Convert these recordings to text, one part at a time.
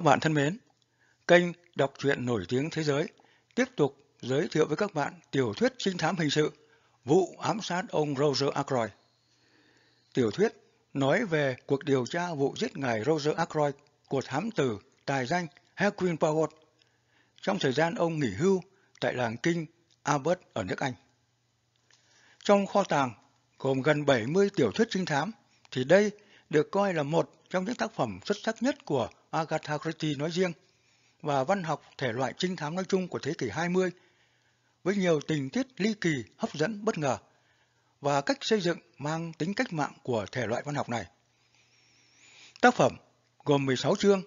Các bạn thân mến, kênh đọc truyện nổi tiếng thế giới tiếp tục giới thiệu với các bạn tiểu thuyết trinh thám hình sự Vụ ám sát ông Roger Ackroyd. Tiểu thuyết nói về cuộc điều tra vụ giết ngài Roger Ackroyd của thám tử tài danh Hercule Poirot trong thời gian ông nghỉ hưu tại làng kinh Albert ở nước Anh. Trong kho tàng gồm gần 70 tiểu thuyết trinh thám thì đây được coi là một trong những tác phẩm xuất sắc nhất của Agatha Christie nói riêng và văn học thể loại trinh thám nói chung của thế kỷ 20 với nhiều tình tiết ly kỳ, hấp dẫn, bất ngờ và cách xây dựng mang tính cách mạng của thể loại văn học này. Tác phẩm gồm 16 chương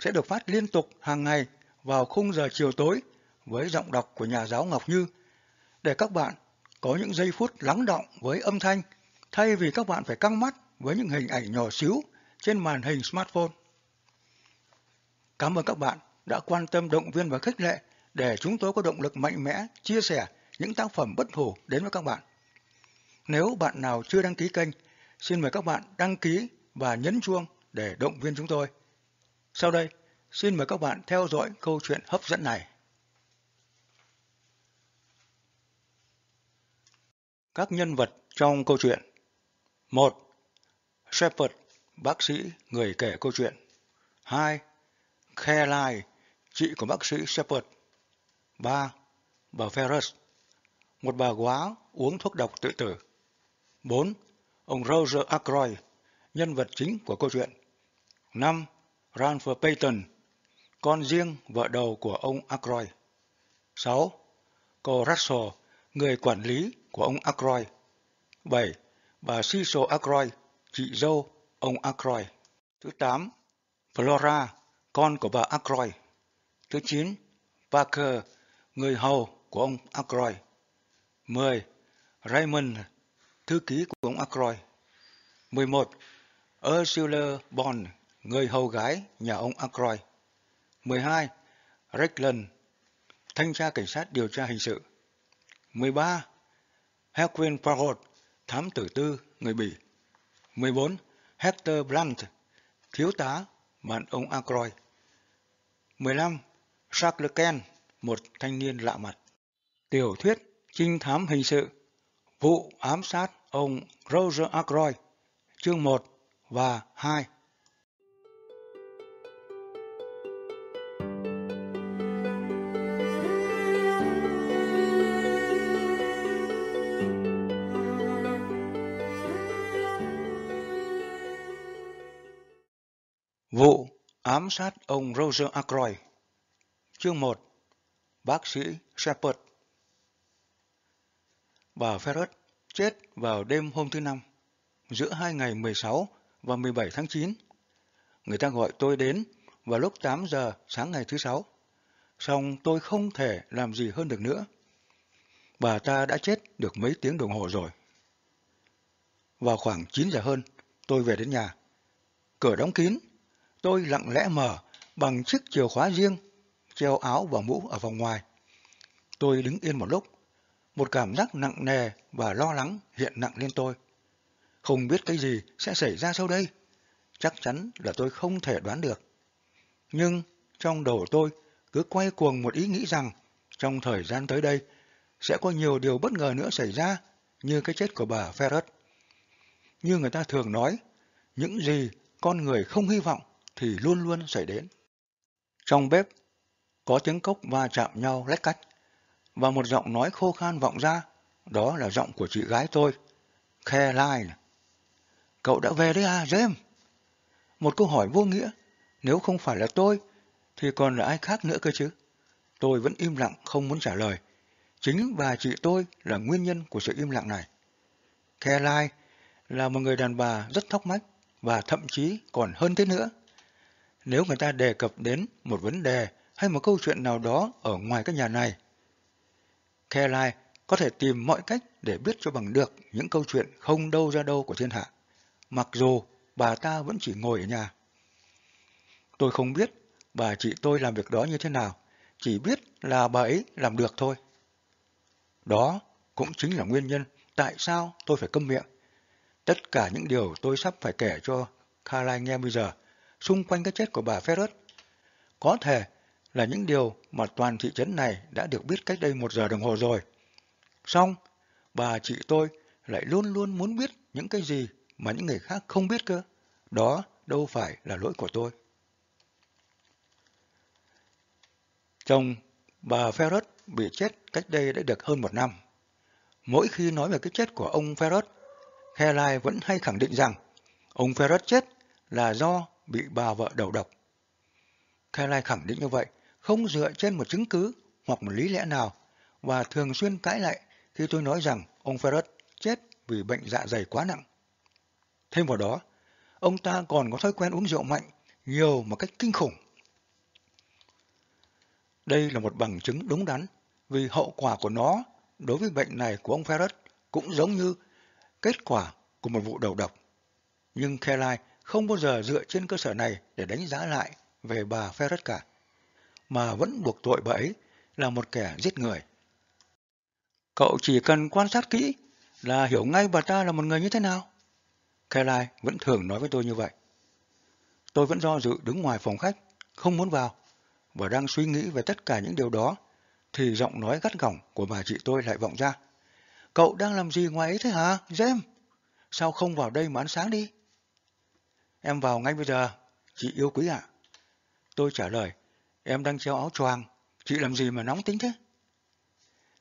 sẽ được phát liên tục hàng ngày vào khung giờ chiều tối với giọng đọc của nhà giáo Ngọc Như để các bạn có những giây phút lắng động với âm thanh thay vì các bạn phải căng mắt với những hình ảnh nhỏ xíu trên màn hình smartphone. Cảm ơn các bạn đã quan tâm động viên và khích lệ để chúng tôi có động lực mạnh mẽ chia sẻ những tác phẩm bất hủ đến với các bạn. Nếu bạn nào chưa đăng ký kênh, xin mời các bạn đăng ký và nhấn chuông để động viên chúng tôi. Sau đây, xin mời các bạn theo dõi câu chuyện hấp dẫn này. Các nhân vật trong câu chuyện 1. Shepard, bác sĩ, người kể câu chuyện 2. Khe Lai, chị của bác sĩ Shepard 3. Bà Ferris, một bà quá uống thuốc độc tự tử 4. Ông Roger Ackroyd, nhân vật chính của câu chuyện 5. Ralph Payton, con riêng vợ đầu của ông Ackroyd 6. Cô Russell, người quản lý của ông Ackroyd 7. Bà Cecil Ackroyd, chị dâu ông Ackroyd. Thứ 8. Flora, con của bà Ackroyd. Thứ 9. Parker, người hầu của ông Ackroyd. 10. Raymond, thư ký của ông Ackroyd. 11. Ursula Bond, người hầu gái nhà ông Ackroyd. 12. Reckland, thanh tra cảnh sát điều tra hình sự. 13. Hedwin Poirot, thám tử tư người Bỉ. 14. Hector Blunt, thiếu tá bạn ông Ackroyd. 15. Charles Ken, một thanh niên lạ mặt. Tiểu thuyết trinh thám hình sự Vụ ám sát ông Roger Ackroyd, chương 1 và 2. Ám sát ông Roger Ackroyd Chương 1 Bác sĩ Shepard Bà Ferret chết vào đêm hôm thứ Năm, giữa hai ngày 16 và 17 tháng 9. Người ta gọi tôi đến vào lúc 8 giờ sáng ngày thứ Sáu. Xong tôi không thể làm gì hơn được nữa. Bà ta đã chết được mấy tiếng đồng hồ rồi. Vào khoảng 9 giờ hơn, tôi về đến nhà. Cửa đóng kín, tôi lặng lẽ mở bằng chiếc chìa khóa riêng, treo áo và mũ ở vòng ngoài. Tôi đứng yên một lúc, một cảm giác nặng nề và lo lắng hiện nặng lên tôi. Không biết cái gì sẽ xảy ra sau đây. Chắc chắn là tôi không thể đoán được. Nhưng trong đầu tôi cứ quay cuồng một ý nghĩ rằng trong thời gian tới đây sẽ có nhiều điều bất ngờ nữa xảy ra như cái chết của bà Ferret. Như người ta thường nói, những gì con người không hy vọng thì luôn luôn xảy đến. Trong bếp, có tiếng cốc va chạm nhau lách cách và một giọng nói khô khan vọng ra, đó là giọng của chị gái tôi, Caroline. Cậu đã về đấy à, James? Một câu hỏi vô nghĩa, nếu không phải là tôi, thì còn là ai khác nữa cơ chứ? Tôi vẫn im lặng không muốn trả lời. Chính và chị tôi là nguyên nhân của sự im lặng này. Caroline là một người đàn bà rất thóc mách và thậm chí còn hơn thế nữa. Nếu người ta đề cập đến một vấn đề hay một câu chuyện nào đó ở ngoài cái nhà này, Caroline có thể tìm mọi cách để biết cho bằng được những câu chuyện không đâu ra đâu của thiên hạ, mặc dù bà ta vẫn chỉ ngồi ở nhà. Tôi không biết bà chị tôi làm việc đó như thế nào, chỉ biết là bà ấy làm được thôi. Đó cũng chính là nguyên nhân tại sao tôi phải câm miệng. Tất cả những điều tôi sắp phải kể cho Caroline nghe bây giờ, xung quanh cái chết của bà Ferret, Có thể là những điều mà toàn thị trấn này đã được biết cách đây một giờ đồng hồ rồi. Xong, bà chị tôi lại luôn luôn muốn biết những cái gì mà những người khác không biết cơ. Đó đâu phải là lỗi của tôi. Chồng bà Ferret bị chết cách đây đã được hơn một năm. Mỗi khi nói về cái chết của ông Ferret, Caroline vẫn hay khẳng định rằng ông Ferret chết là do bị bà vợ đầu độc. Caroline khẳng định như vậy, không dựa trên một chứng cứ hoặc một lý lẽ nào, và thường xuyên cãi lại khi tôi nói rằng ông Ferret chết vì bệnh dạ dày quá nặng. Thêm vào đó, ông ta còn có thói quen uống rượu mạnh, nhiều một cách kinh khủng. Đây là một bằng chứng đúng đắn, vì hậu quả của nó đối với bệnh này của ông Ferret cũng giống như kết quả của một vụ đầu độc. Nhưng Caroline không bao giờ dựa trên cơ sở này để đánh giá lại về bà Ferret cả, mà vẫn buộc tội bà ấy là một kẻ giết người. Cậu chỉ cần quan sát kỹ là hiểu ngay bà ta là một người như thế nào. Caroline vẫn thường nói với tôi như vậy. Tôi vẫn do dự đứng ngoài phòng khách, không muốn vào, và đang suy nghĩ về tất cả những điều đó, thì giọng nói gắt gỏng của bà chị tôi lại vọng ra. Cậu đang làm gì ngoài ấy thế hả, James? Sao không vào đây mà ăn sáng đi? Em vào ngay bây giờ, chị yêu quý ạ. Tôi trả lời, em đang treo áo choàng, chị làm gì mà nóng tính thế?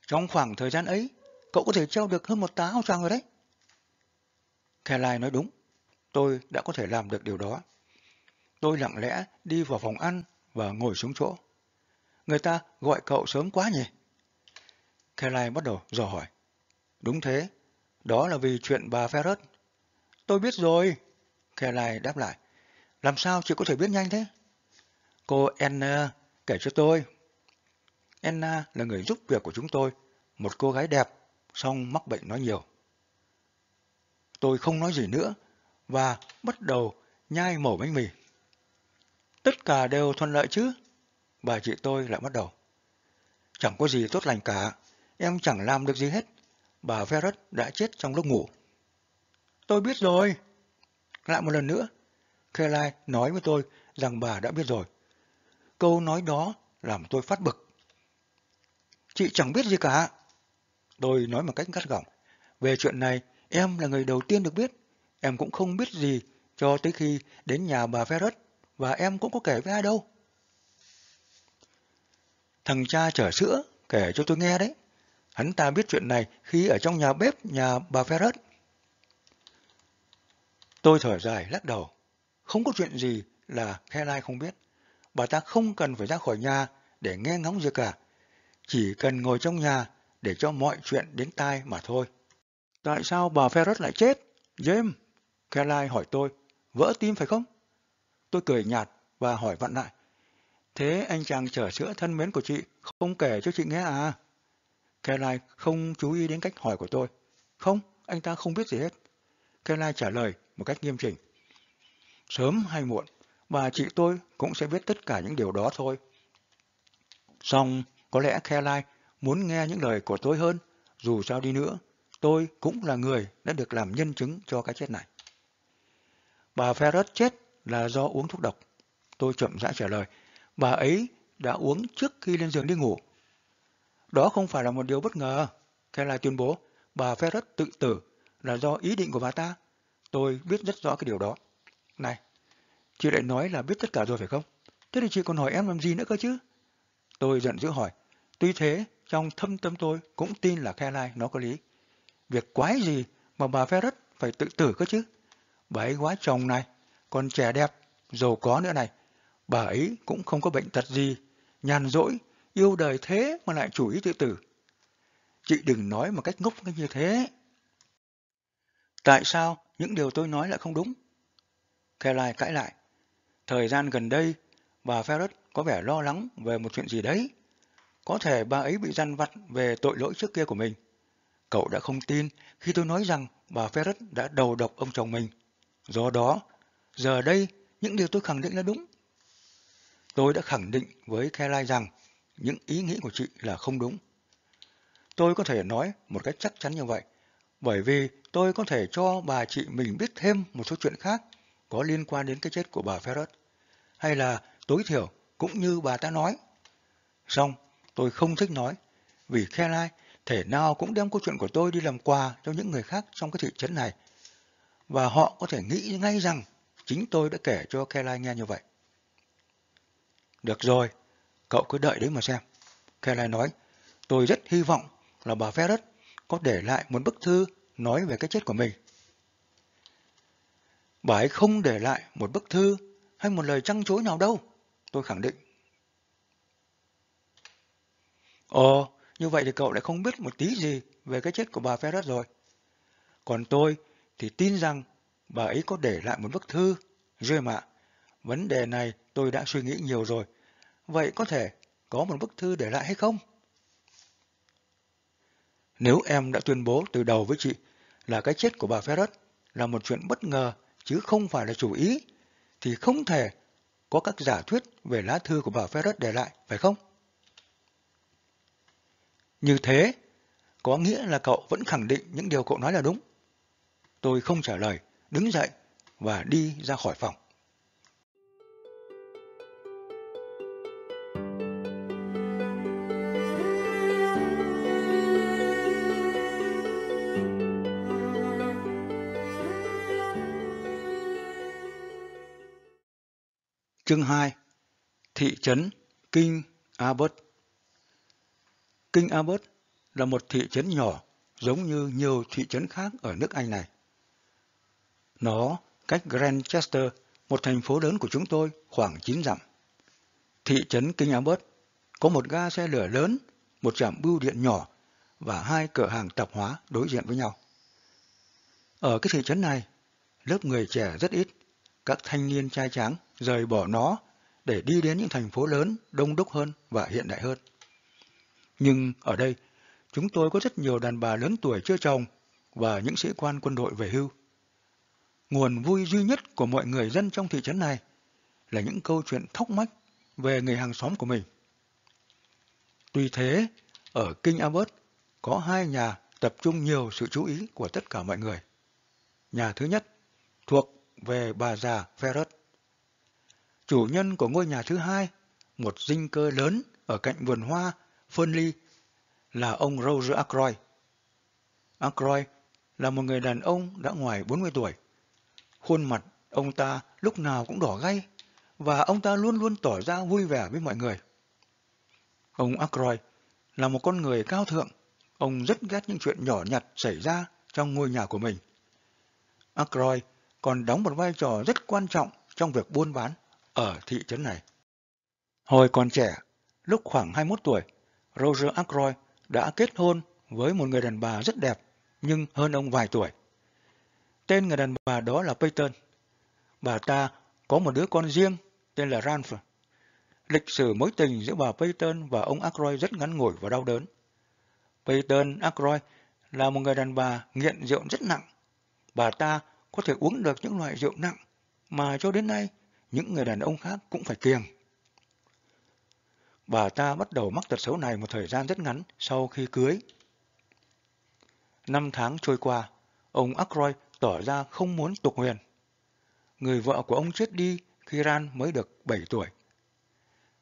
Trong khoảng thời gian ấy, cậu có thể treo được hơn một tá áo choàng rồi đấy. Caroline nói đúng, tôi đã có thể làm được điều đó. Tôi lặng lẽ đi vào phòng ăn và ngồi xuống chỗ. Người ta gọi cậu sớm quá nhỉ? Caroline bắt đầu dò hỏi. Đúng thế, đó là vì chuyện bà Ferret. Tôi biết rồi, Caroline đáp lại. Làm sao chị có thể biết nhanh thế? Cô Anna kể cho tôi. Anna là người giúp việc của chúng tôi, một cô gái đẹp, song mắc bệnh nói nhiều. Tôi không nói gì nữa và bắt đầu nhai mẩu bánh mì. Tất cả đều thuận lợi chứ? Bà chị tôi lại bắt đầu. Chẳng có gì tốt lành cả, em chẳng làm được gì hết. Bà Ferret đã chết trong lúc ngủ. Tôi biết rồi. Lại một lần nữa, Caroline nói với tôi rằng bà đã biết rồi. Câu nói đó làm tôi phát bực. Chị chẳng biết gì cả. Tôi nói một cách gắt gỏng. Về chuyện này, em là người đầu tiên được biết. Em cũng không biết gì cho tới khi đến nhà bà Ferret và em cũng có kể với ai đâu. Thằng cha chở sữa kể cho tôi nghe đấy. Hắn ta biết chuyện này khi ở trong nhà bếp nhà bà Ferret. Tôi thở dài lắc đầu. Không có chuyện gì là Caroline không biết. Bà ta không cần phải ra khỏi nhà để nghe ngóng gì cả. Chỉ cần ngồi trong nhà để cho mọi chuyện đến tai mà thôi. Tại sao bà Ferret lại chết? James, Caroline hỏi tôi, vỡ tim phải không? Tôi cười nhạt và hỏi vặn lại. Thế anh chàng chở sữa thân mến của chị không kể cho chị nghe à? Caroline không chú ý đến cách hỏi của tôi. Không, anh ta không biết gì hết. Caroline trả lời một cách nghiêm chỉnh. Sớm hay muộn, bà chị tôi cũng sẽ biết tất cả những điều đó thôi. Xong, có lẽ Caroline muốn nghe những lời của tôi hơn, dù sao đi nữa, tôi cũng là người đã được làm nhân chứng cho cái chết này. Bà Ferret chết là do uống thuốc độc. Tôi chậm rãi trả lời, bà ấy đã uống trước khi lên giường đi ngủ. Đó không phải là một điều bất ngờ. Caroline tuyên bố, bà Ferret tự tử là do ý định của bà ta. Tôi biết rất rõ cái điều đó. Này, chị lại nói là biết tất cả rồi phải không? Thế thì chị còn hỏi em làm gì nữa cơ chứ? Tôi giận dữ hỏi. Tuy thế, trong thâm tâm tôi cũng tin là Caroline nó có lý. Việc quái gì mà bà Ferret phải tự tử cơ chứ? Bà ấy quá chồng này, còn trẻ đẹp, giàu có nữa này. Bà ấy cũng không có bệnh tật gì, nhàn rỗi, yêu đời thế mà lại chủ ý tự tử. Chị đừng nói một cách ngốc như thế. Tại sao những điều tôi nói lại không đúng? Caroline cãi lại. Thời gian gần đây, bà Ferret có vẻ lo lắng về một chuyện gì đấy. Có thể bà ấy bị gian vặt về tội lỗi trước kia của mình. Cậu đã không tin khi tôi nói rằng bà Ferret đã đầu độc ông chồng mình. Do đó, giờ đây, những điều tôi khẳng định là đúng. Tôi đã khẳng định với Caroline rằng những ý nghĩ của chị là không đúng. Tôi có thể nói một cách chắc chắn như vậy, bởi vì tôi có thể cho bà chị mình biết thêm một số chuyện khác có liên quan đến cái chết của bà Ferret, hay là tối thiểu cũng như bà ta nói. Xong, tôi không thích nói, vì Caroline thể nào cũng đem câu chuyện của tôi đi làm quà cho những người khác trong cái thị trấn này. Và họ có thể nghĩ ngay rằng chính tôi đã kể cho Caroline nghe như vậy. Được rồi, cậu cứ đợi đấy mà xem. Caroline nói, tôi rất hy vọng là bà Ferret có để lại một bức thư nói về cái chết của mình. Bà ấy không để lại một bức thư hay một lời trăng chối nào đâu, tôi khẳng định. Ồ, như vậy thì cậu lại không biết một tí gì về cái chết của bà Ferret rồi. Còn tôi thì tin rằng bà ấy có để lại một bức thư. Rồi mà, vấn đề này tôi đã suy nghĩ nhiều rồi. Vậy có thể có một bức thư để lại hay không? Nếu em đã tuyên bố từ đầu với chị là cái chết của bà Ferret là một chuyện bất ngờ chứ không phải là chủ ý, thì không thể có các giả thuyết về lá thư của bà Ferret để lại, phải không? Như thế, có nghĩa là cậu vẫn khẳng định những điều cậu nói là đúng. Tôi không trả lời, đứng dậy và đi ra khỏi phòng. Chương 2 Thị trấn Kinh Abbott Kinh Abbott là một thị trấn nhỏ giống như nhiều thị trấn khác ở nước Anh này. Nó cách Grandchester, một thành phố lớn của chúng tôi, khoảng 9 dặm. Thị trấn Kinh Abbott có một ga xe lửa lớn, một trạm bưu điện nhỏ và hai cửa hàng tạp hóa đối diện với nhau. Ở cái thị trấn này, lớp người trẻ rất ít, các thanh niên trai tráng rời bỏ nó để đi đến những thành phố lớn, đông đúc hơn và hiện đại hơn. Nhưng ở đây, chúng tôi có rất nhiều đàn bà lớn tuổi chưa chồng và những sĩ quan quân đội về hưu. Nguồn vui duy nhất của mọi người dân trong thị trấn này là những câu chuyện thóc mách về người hàng xóm của mình. Tuy thế, ở Kinh Albert có hai nhà tập trung nhiều sự chú ý của tất cả mọi người. Nhà thứ nhất thuộc về bà già Ferret. Chủ nhân của ngôi nhà thứ hai, một dinh cơ lớn ở cạnh vườn hoa Fernley là ông Roger Ackroyd. Ackroyd là một người đàn ông đã ngoài 40 tuổi. Khuôn mặt ông ta lúc nào cũng đỏ gay và ông ta luôn luôn tỏ ra vui vẻ với mọi người. Ông Ackroyd là một con người cao thượng. Ông rất ghét những chuyện nhỏ nhặt xảy ra trong ngôi nhà của mình. Ackroyd còn đóng một vai trò rất quan trọng trong việc buôn bán ở thị trấn này. Hồi còn trẻ, lúc khoảng 21 tuổi, Roger Ackroyd đã kết hôn với một người đàn bà rất đẹp nhưng hơn ông vài tuổi. Tên người đàn bà đó là Peyton. Bà ta có một đứa con riêng tên là Ranfer. Lịch sử mối tình giữa bà Peyton và ông Ackroyd rất ngắn ngủi và đau đớn. Peyton Ackroyd là một người đàn bà nghiện rượu rất nặng. Bà ta có thể uống được những loại rượu nặng mà cho đến nay những người đàn ông khác cũng phải kiêng. Bà ta bắt đầu mắc tật xấu này một thời gian rất ngắn sau khi cưới. Năm tháng trôi qua, ông Ackroyd tỏ ra không muốn tục huyền. Người vợ của ông chết đi khi Ran mới được 7 tuổi.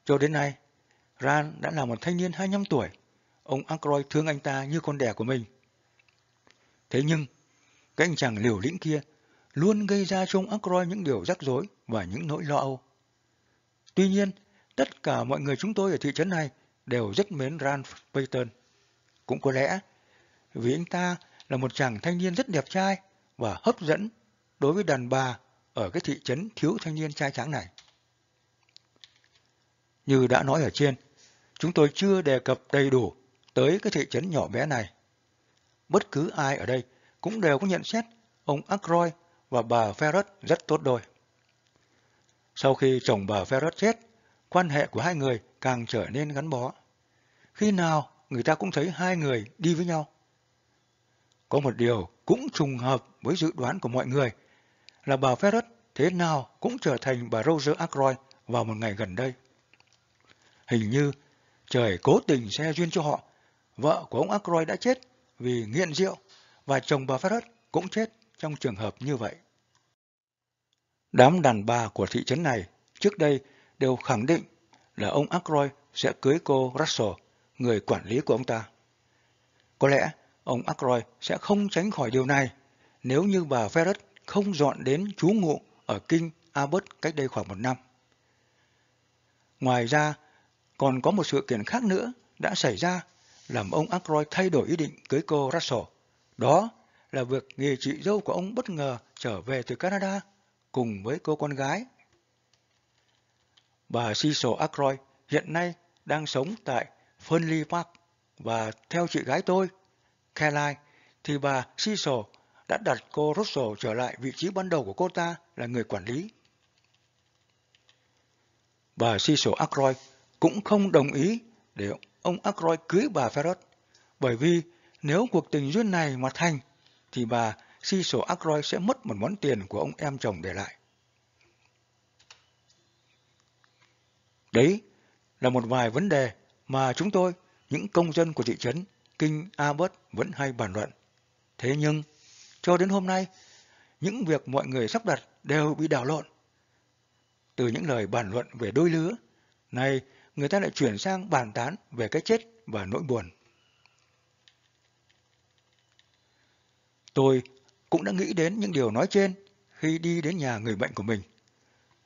Cho đến nay, Ran đã là một thanh niên 25 tuổi. Ông Ackroyd thương anh ta như con đẻ của mình. Thế nhưng, cái anh chàng liều lĩnh kia luôn gây ra cho ông Ackroyd những điều rắc rối và những nỗi lo âu. Tuy nhiên, tất cả mọi người chúng tôi ở thị trấn này đều rất mến Ralph Payton. Cũng có lẽ vì anh ta là một chàng thanh niên rất đẹp trai và hấp dẫn đối với đàn bà ở cái thị trấn thiếu thanh niên trai tráng này. Như đã nói ở trên, chúng tôi chưa đề cập đầy đủ tới cái thị trấn nhỏ bé này. Bất cứ ai ở đây cũng đều có nhận xét ông Ackroyd và bà Ferret rất tốt đôi. Sau khi chồng bà Ferret chết, quan hệ của hai người càng trở nên gắn bó. Khi nào người ta cũng thấy hai người đi với nhau. Có một điều cũng trùng hợp với dự đoán của mọi người là bà Ferret thế nào cũng trở thành bà Roger Ackroyd vào một ngày gần đây. Hình như trời cố tình xe duyên cho họ. Vợ của ông Ackroyd đã chết vì nghiện rượu và chồng bà Ferret cũng chết trong trường hợp như vậy. Đám đàn bà của thị trấn này trước đây đều khẳng định là ông Ackroyd sẽ cưới cô Russell, người quản lý của ông ta. Có lẽ ông Ackroyd sẽ không tránh khỏi điều này nếu như bà Ferret không dọn đến trú ngụ ở kinh Abbott cách đây khoảng một năm. Ngoài ra, còn có một sự kiện khác nữa đã xảy ra làm ông Ackroyd thay đổi ý định cưới cô Russell. Đó là việc nghề chị dâu của ông bất ngờ trở về từ Canada cùng với cô con gái. Bà Cecil Ackroyd hiện nay đang sống tại Fernley Park và theo chị gái tôi, Caroline, thì bà Cecil đã đặt cô Russell trở lại vị trí ban đầu của cô ta là người quản lý. Bà Cecil Ackroyd cũng không đồng ý để ông Ackroyd cưới bà Ferret, bởi vì nếu cuộc tình duyên này mà thành, thì bà Cecil Ackroyd sẽ mất một món tiền của ông em chồng để lại. Đấy là một vài vấn đề mà chúng tôi, những công dân của thị trấn Kinh Albert vẫn hay bàn luận. Thế nhưng, cho đến hôm nay, những việc mọi người sắp đặt đều bị đảo lộn. Từ những lời bàn luận về đôi lứa, này người ta lại chuyển sang bàn tán về cái chết và nỗi buồn. Tôi cũng đã nghĩ đến những điều nói trên khi đi đến nhà người bệnh của mình.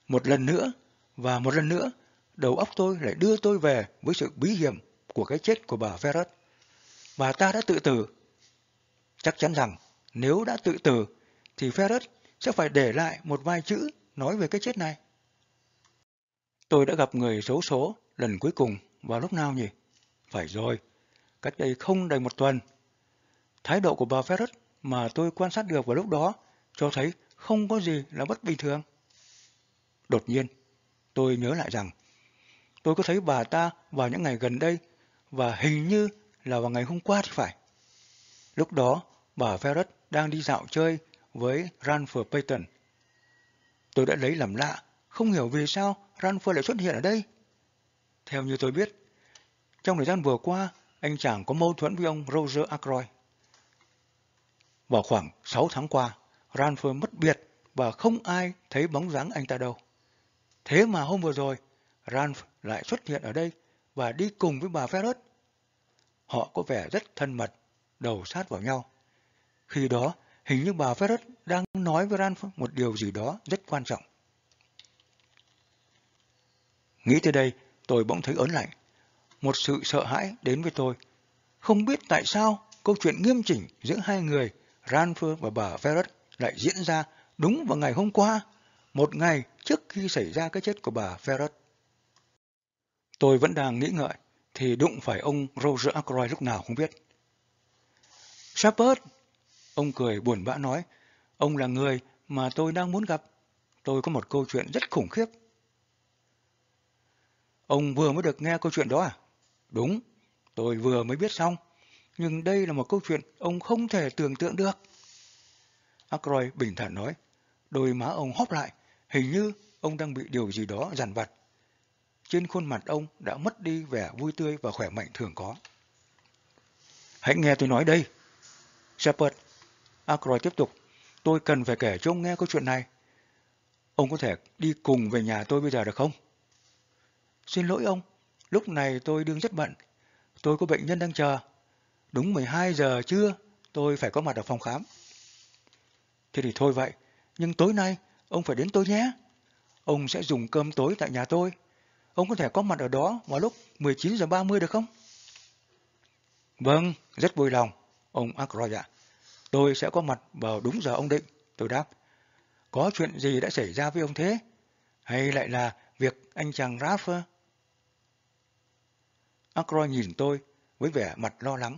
Một lần nữa và một lần nữa, đầu óc tôi lại đưa tôi về với sự bí hiểm của cái chết của bà Ferret. Bà ta đã tự tử. Chắc chắn rằng nếu đã tự tử thì Ferret sẽ phải để lại một vài chữ nói về cái chết này. Tôi đã gặp người xấu số lần cuối cùng vào lúc nào nhỉ? Phải rồi, cách đây không đầy một tuần. Thái độ của bà Ferret mà tôi quan sát được vào lúc đó cho thấy không có gì là bất bình thường. Đột nhiên, tôi nhớ lại rằng tôi có thấy bà ta vào những ngày gần đây và hình như là vào ngày hôm qua thì phải. Lúc đó, bà Ferret đang đi dạo chơi với Ranford Payton. Tôi đã lấy làm lạ, không hiểu vì sao Ranford lại xuất hiện ở đây. Theo như tôi biết, trong thời gian vừa qua, anh chàng có mâu thuẫn với ông Roger Ackroyd. Vào khoảng 6 tháng qua, Ranford mất biệt và không ai thấy bóng dáng anh ta đâu. Thế mà hôm vừa rồi, Ranf lại xuất hiện ở đây và đi cùng với bà Ferret. Họ có vẻ rất thân mật, đầu sát vào nhau. Khi đó, hình như bà Ferret đang nói với Ranf một điều gì đó rất quan trọng. Nghĩ tới đây, tôi bỗng thấy ớn lạnh. Một sự sợ hãi đến với tôi. Không biết tại sao câu chuyện nghiêm chỉnh giữa hai người, Ranfer và bà Ferret, lại diễn ra đúng vào ngày hôm qua, một ngày trước khi xảy ra cái chết của bà Ferret. Tôi vẫn đang nghĩ ngợi, thì đụng phải ông Roger Ackroyd lúc nào không biết. Shepard! Ông cười buồn bã nói, ông là người mà tôi đang muốn gặp. Tôi có một câu chuyện rất khủng khiếp. Ông vừa mới được nghe câu chuyện đó à? Đúng, tôi vừa mới biết xong. Nhưng đây là một câu chuyện ông không thể tưởng tượng được. Ackroyd bình thản nói, đôi má ông hóp lại, hình như ông đang bị điều gì đó dằn vặt trên khuôn mặt ông đã mất đi vẻ vui tươi và khỏe mạnh thường có. Hãy nghe tôi nói đây. Shepard, Ackroyd tiếp tục, tôi cần phải kể cho ông nghe câu chuyện này. Ông có thể đi cùng về nhà tôi bây giờ được không? Xin lỗi ông, lúc này tôi đương rất bận. Tôi có bệnh nhân đang chờ. Đúng 12 giờ trưa, tôi phải có mặt ở phòng khám. Thế thì thôi vậy, nhưng tối nay ông phải đến tôi nhé. Ông sẽ dùng cơm tối tại nhà tôi. Ông có thể có mặt ở đó vào lúc 19 giờ 30 được không? Vâng, rất vui lòng, ông Ackroyd ạ. Tôi sẽ có mặt vào đúng giờ ông định, tôi đáp. Có chuyện gì đã xảy ra với ông thế? Hay lại là việc anh chàng Raffer? Ackroyd nhìn tôi với vẻ mặt lo lắng.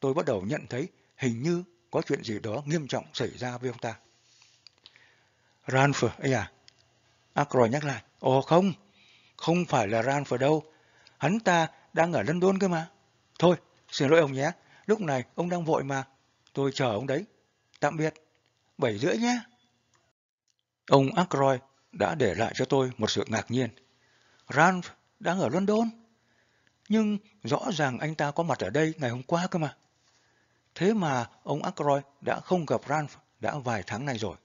Tôi bắt đầu nhận thấy hình như có chuyện gì đó nghiêm trọng xảy ra với ông ta. Ranfer ấy à? Ackroyd nhắc lại. Ồ không, không phải là Ranfer đâu. Hắn ta đang ở London cơ mà. Thôi, xin lỗi ông nhé. Lúc này ông đang vội mà. Tôi chờ ông đấy. Tạm biệt. Bảy rưỡi nhé. Ông Ackroyd đã để lại cho tôi một sự ngạc nhiên. Ranf đang ở London. Nhưng rõ ràng anh ta có mặt ở đây ngày hôm qua cơ mà. Thế mà ông Ackroyd đã không gặp Ralph đã vài tháng nay rồi.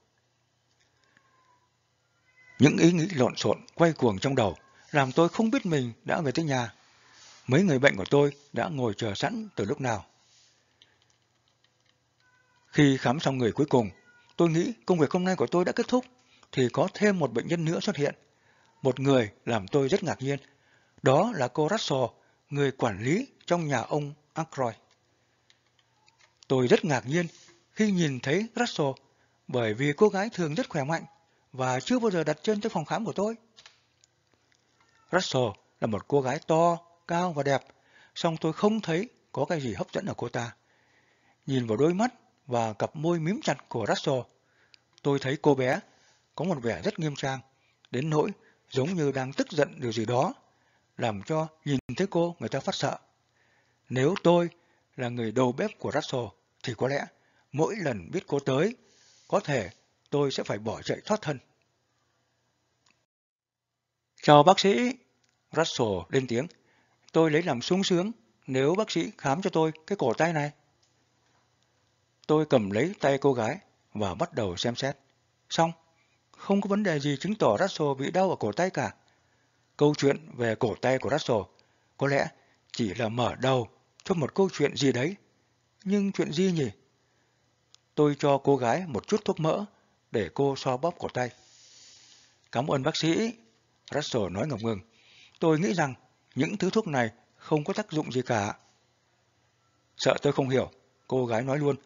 Những ý nghĩ lộn xộn quay cuồng trong đầu làm tôi không biết mình đã về tới nhà. Mấy người bệnh của tôi đã ngồi chờ sẵn từ lúc nào. Khi khám xong người cuối cùng, tôi nghĩ công việc hôm nay của tôi đã kết thúc, thì có thêm một bệnh nhân nữa xuất hiện. Một người làm tôi rất ngạc nhiên. Đó là cô Russell, người quản lý trong nhà ông Ackroyd. Tôi rất ngạc nhiên khi nhìn thấy Russell bởi vì cô gái thường rất khỏe mạnh và chưa bao giờ đặt chân tới phòng khám của tôi. Russell là một cô gái to, cao và đẹp, song tôi không thấy có cái gì hấp dẫn ở cô ta. Nhìn vào đôi mắt và cặp môi mím chặt của Russell, tôi thấy cô bé có một vẻ rất nghiêm trang, đến nỗi giống như đang tức giận điều gì đó, làm cho nhìn thấy cô người ta phát sợ. Nếu tôi là người đầu bếp của Russell, thì có lẽ mỗi lần biết cô tới, có thể tôi sẽ phải bỏ chạy thoát thân. Chào bác sĩ, Russell lên tiếng. Tôi lấy làm sung sướng nếu bác sĩ khám cho tôi cái cổ tay này. Tôi cầm lấy tay cô gái và bắt đầu xem xét. Xong, không có vấn đề gì chứng tỏ Russell bị đau ở cổ tay cả. Câu chuyện về cổ tay của Russell có lẽ chỉ là mở đầu cho một câu chuyện gì đấy. Nhưng chuyện gì nhỉ? Tôi cho cô gái một chút thuốc mỡ để cô so bóp cổ tay. Cảm ơn bác sĩ, Russell nói ngập ngừng. Tôi nghĩ rằng những thứ thuốc này không có tác dụng gì cả. Sợ tôi không hiểu, cô gái nói luôn.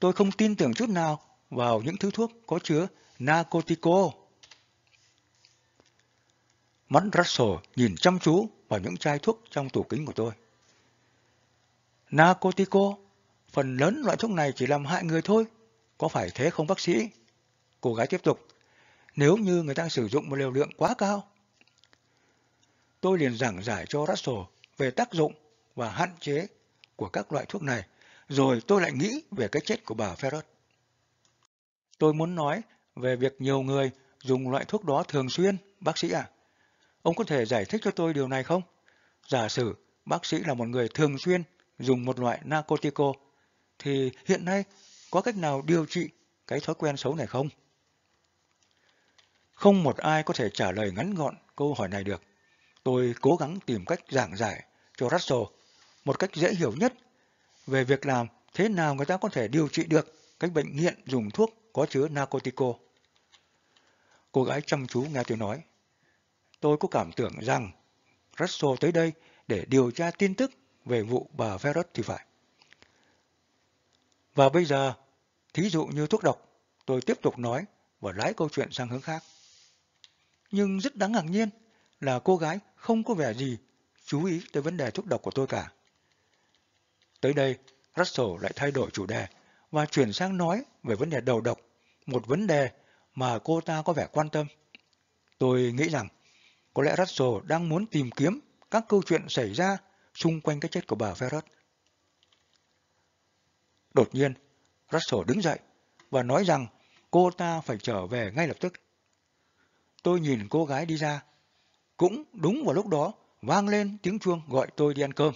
Tôi không tin tưởng chút nào vào những thứ thuốc có chứa narcotico. Mắt Russell nhìn chăm chú vào những chai thuốc trong tủ kính của tôi. Narcotico, phần lớn loại thuốc này chỉ làm hại người thôi. Có phải thế không bác sĩ? Cô gái tiếp tục. Nếu như người ta sử dụng một liều lượng quá cao. Tôi liền giảng giải cho Russell về tác dụng và hạn chế của các loại thuốc này. Rồi tôi lại nghĩ về cái chết của bà Ferret. Tôi muốn nói về việc nhiều người dùng loại thuốc đó thường xuyên, bác sĩ à. Ông có thể giải thích cho tôi điều này không? Giả sử bác sĩ là một người thường xuyên dùng một loại narcotico, thì hiện nay có cách nào điều trị cái thói quen xấu này không? Không một ai có thể trả lời ngắn gọn câu hỏi này được. Tôi cố gắng tìm cách giảng giải cho Russell một cách dễ hiểu nhất về việc làm thế nào người ta có thể điều trị được cái bệnh nghiện dùng thuốc có chứa narcotico. Cô gái chăm chú nghe tôi nói. Tôi có cảm tưởng rằng Russell tới đây để điều tra tin tức về vụ bà Ferret thì phải. Và bây giờ, thí dụ như thuốc độc, tôi tiếp tục nói và lái câu chuyện sang hướng khác. Nhưng rất đáng ngạc nhiên là cô gái không có vẻ gì chú ý tới vấn đề thuốc độc của tôi cả. Tới đây, Russell lại thay đổi chủ đề và chuyển sang nói về vấn đề đầu độc, một vấn đề mà cô ta có vẻ quan tâm. Tôi nghĩ rằng có lẽ Russell đang muốn tìm kiếm các câu chuyện xảy ra xung quanh cái chết của bà Ferret. Đột nhiên, Russell đứng dậy và nói rằng cô ta phải trở về ngay lập tức. Tôi nhìn cô gái đi ra. Cũng đúng vào lúc đó vang lên tiếng chuông gọi tôi đi ăn cơm.